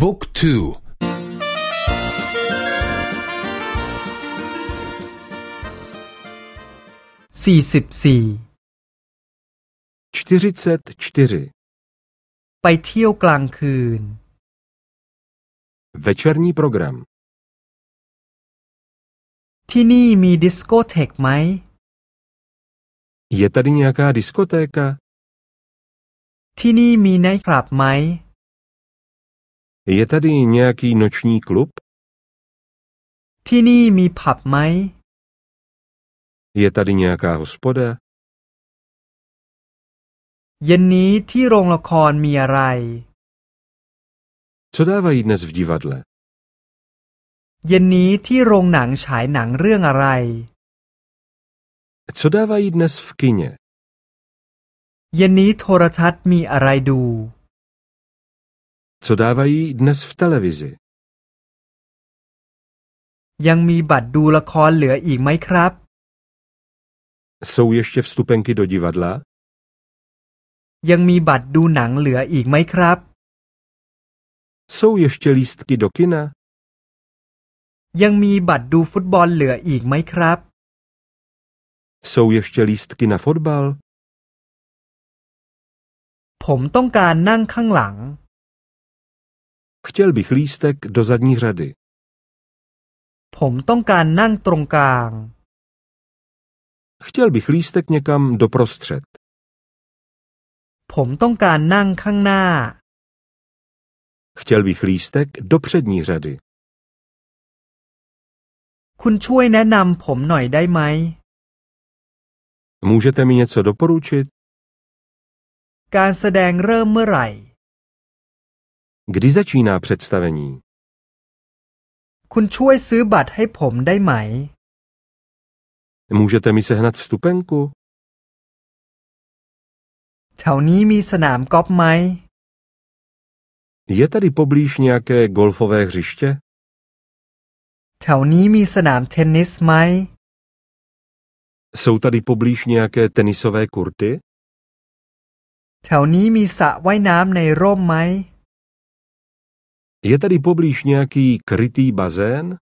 บุ๊กทูสี่สิบสี่ 44. ไปเที่ยวกลางคืน Večerní program. ที่นี่มีดิสโกเทกไหม Je tady nějaká diskotéka? ที่นี่มีไนท์คลับไหม Je tady nějaký noční klub? ที่นี่มีผับไหม Je tady nějaká hospoda? เย็นนี้ที่โรงละครมีอะไร Co dávají dnes v divadle? เย็นนี้ที่โรงหนังฉายหนังเรื่องอะไร Co dávají dnes v kině? เย็นนี้โทรทัศน์มีอะไรดู Co dávají dnes v televizi? ยังมีบัตรดูละครเหลืออีกไหมครับ Jsou ještě vstupenky do divadla? ยังมีบัตรดูหนังเหลืออีกไหมครับ Jsou ještě lístky do kina? ยังมีบัตรดูฟุตบอลเหลืออีกไหมครับ Jsou ještě lístky na fotbal? ผมต้องการนั่งข้างหลัง Chtěl bych lístek do zadní řady. ผมต้องการนั่งตรงกลาง Chtěl bych lístek někam doprostřed. ผมต้องการนั่งข้างหน้า Chtěl bych lístek do přední řady. คุณช่วยแนะนำผมหน่อยได้ไหม Můžete mi něco doporučit? การแสดงเริ่มเมื่อไหร่ Kdy začíná představení? คุณช่วยซื้อบัตรให้ผมได้ไหม Můžete mi sehnat vstupenku? แถวนี้มีสนามกอล์ฟไหม Je tady poblíž nějaké golfové hřiště? แถวนี้มีสนามเทนนิสไหม Jsou tady poblíž nějaké tenisové kurty? แถวนี้มีสระว่ายน้ำในร่มไหม je tady poblíž nějaký krytý bazén?